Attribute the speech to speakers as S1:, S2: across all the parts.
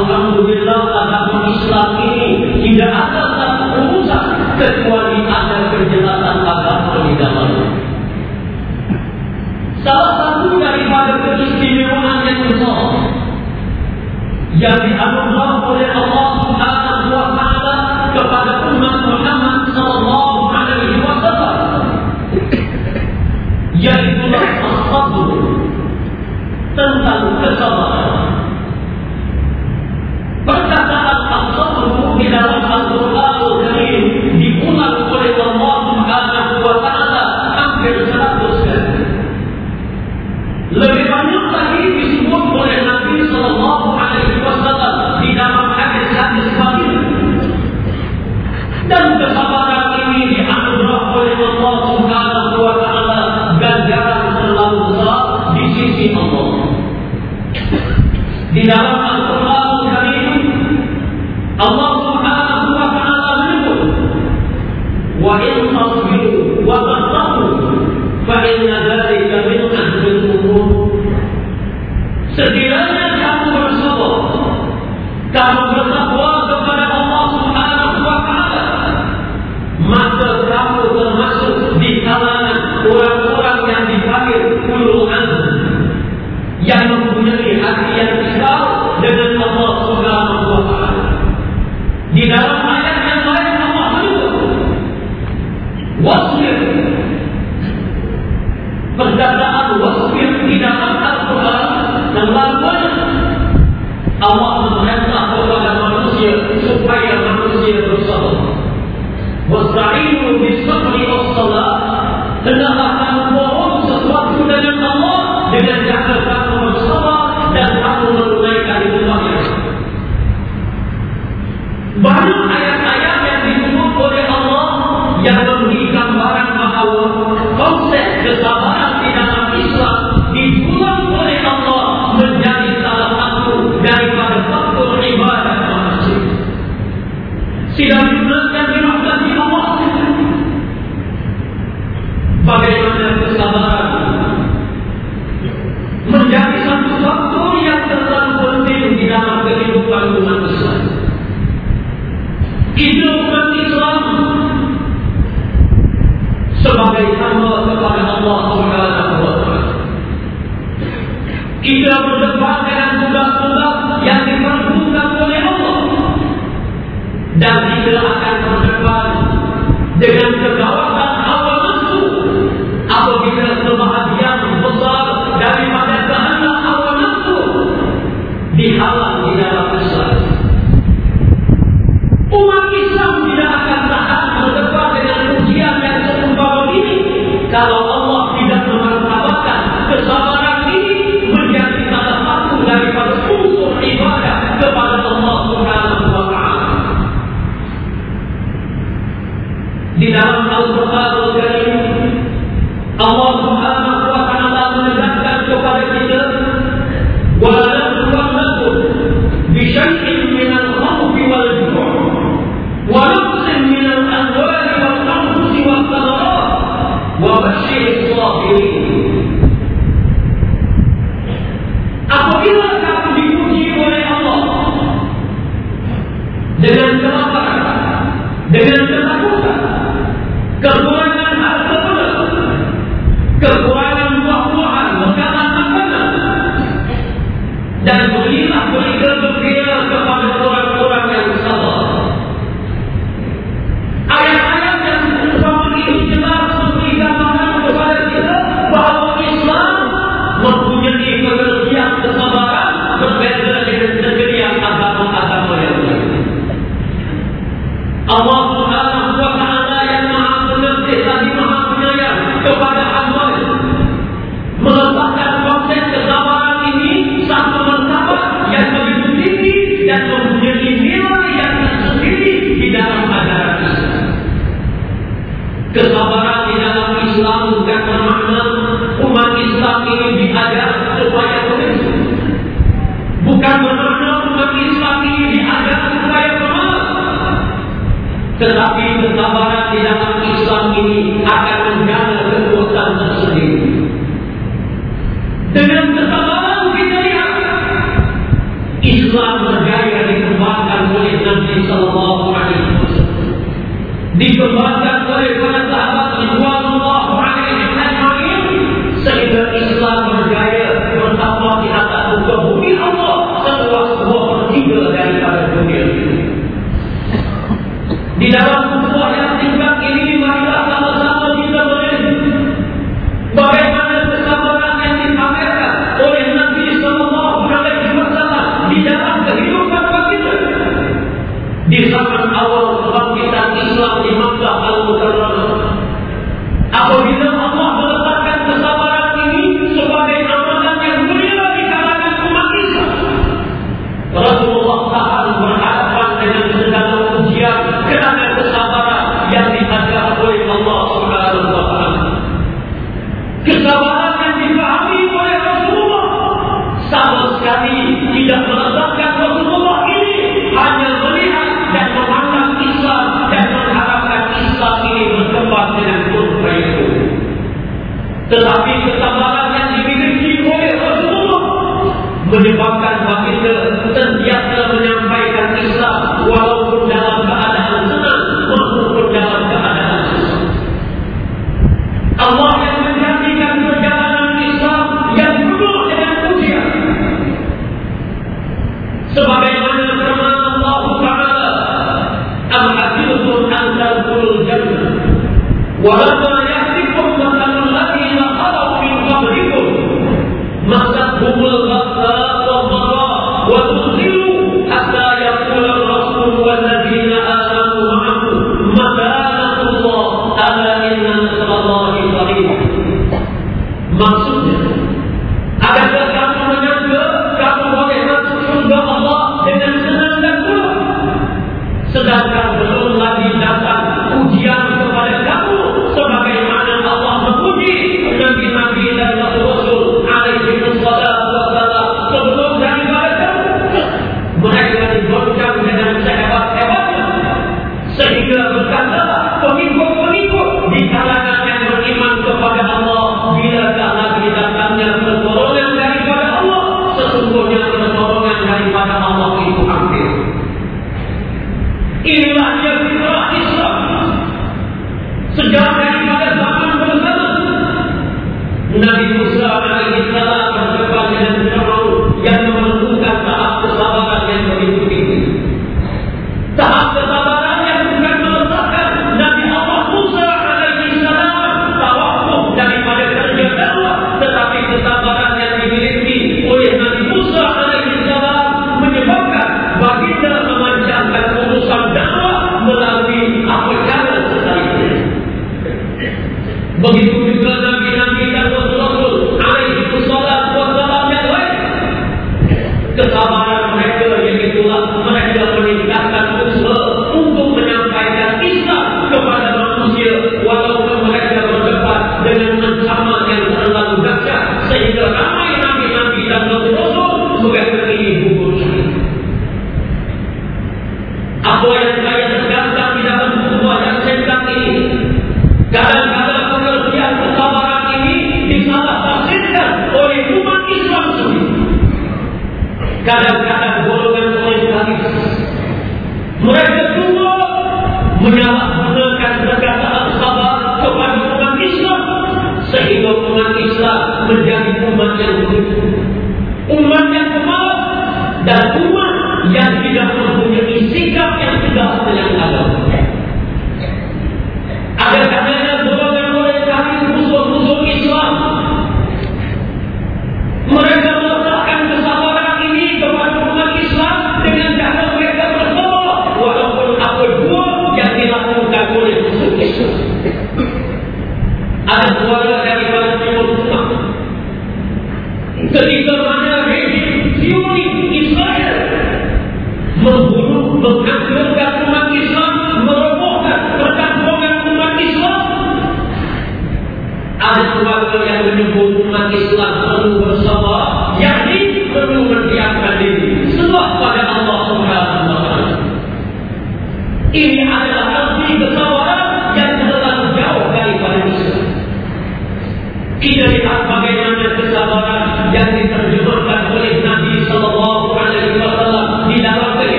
S1: Alhamdulillah agama Islam ini tidak ada satu urusan kecuali ada kejelasan agama di dalamnya. Salah satu daripada keistimewaan yang Allah yang dianut Tetapi kesabaran di dalam Islam ini akan menjaga kekuatan tersendiri. Dengan kesabaran kita lihat Islam berjaya dikembangkan oleh Nabi Sallallahu Alaihi Wasallam. Dikembangkan power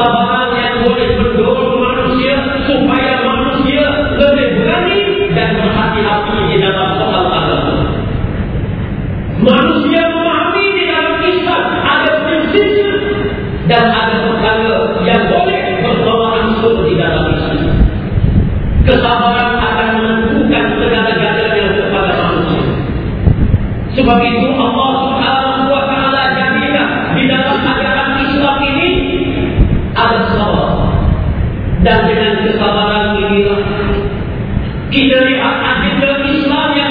S1: सब akan Islam yang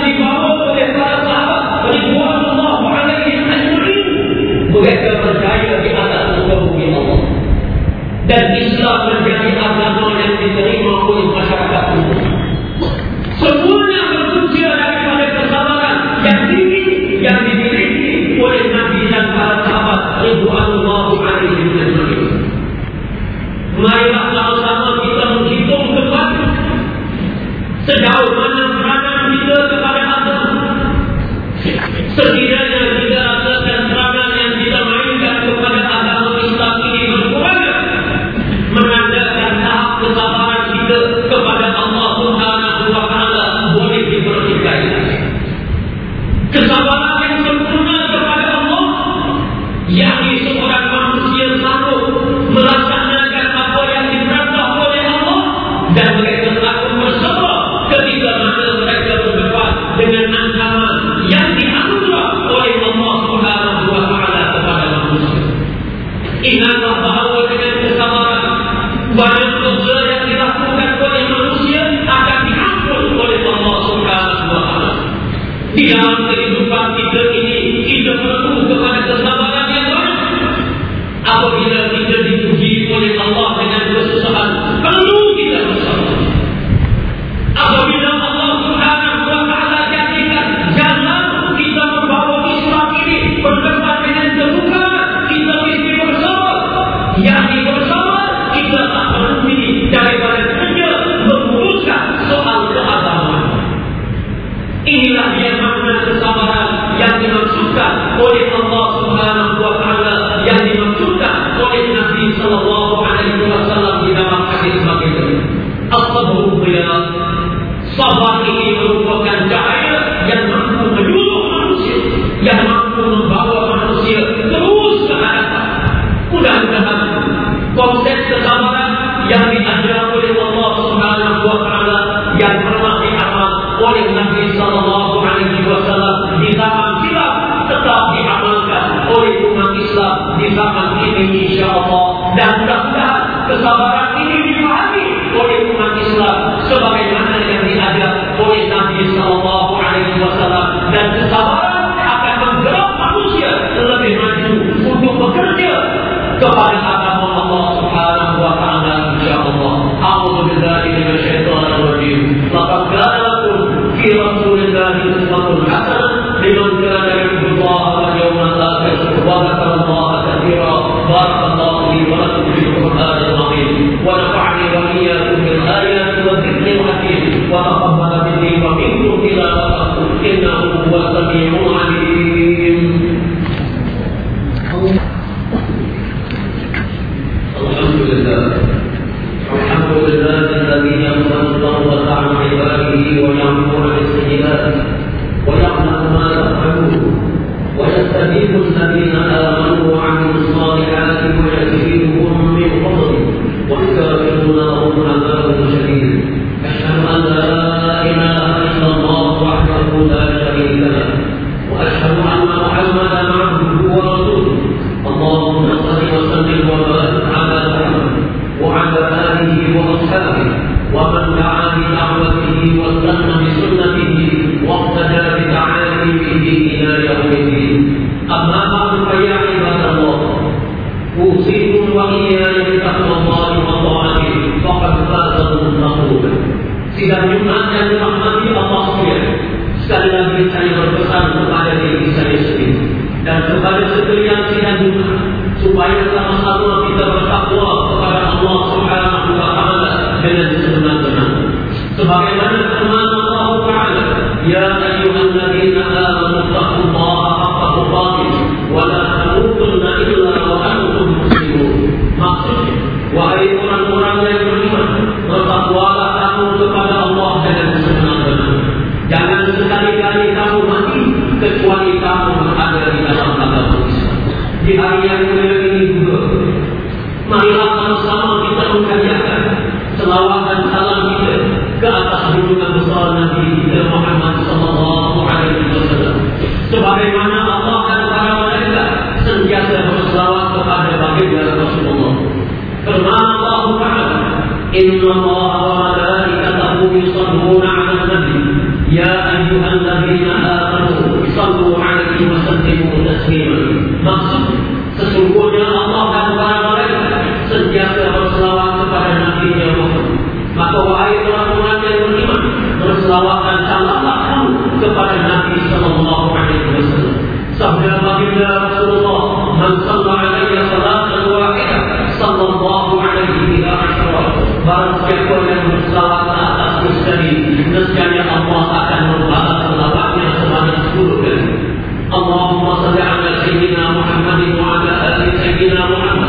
S1: konsep kesabaran yang diajarkan oleh Allah Subhanahu wa taala yang pernah diamal oleh Nabi sallallahu alaihi wasallam di zaman silam tetap diamalkan oleh umat Islam di zaman ini insyaallah dan mudah-mudahan kesabaran ini dipahami oleh umat Islam sebagaimana yang diajar oleh Nabi sallallahu alaihi wasallam. Dan kesabaran akan menggerak manusia lebih maju untuk bekerja kepada أعوذ من الشيطان الرجيم. لقد كان لكم في رسول الله أسوة حسنة لمن كان يرجو الله واليوم الآخر وذكر الله كثيرا. بارك الله لي ولكم في القرآن العظيم. ونفعني وإياكم بالآيات والذكر الحكيم. وتقبل مني ومنكم تلاوته إنه هو السميع العليم. berfirman, maksud sesungguhnya Allah dan para malaikat senjata berselawat kepada Nabi Muhammad. Maka wahai orang-orang yang beriman, berselawat سيدنا محمد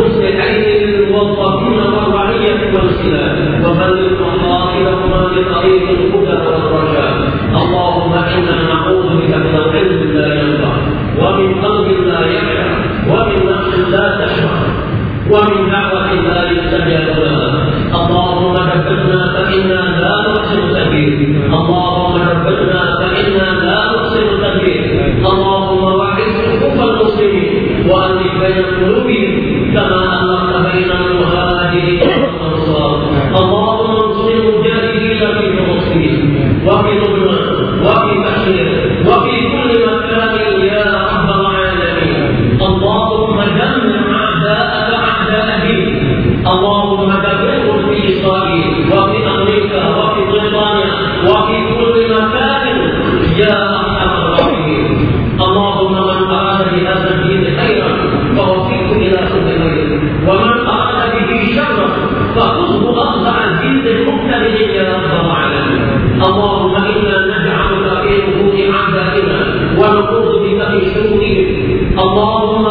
S1: وصلح عليه للموظفين والرعيه والسلام يا أرحم الراحمين. اللهم من اراد بهذا الدين خيرا فوفقه إلى كل خير ومن به شرا فخذه يا رب العالمين اللهم إنا نجعلك في بك من شرورهم اللهم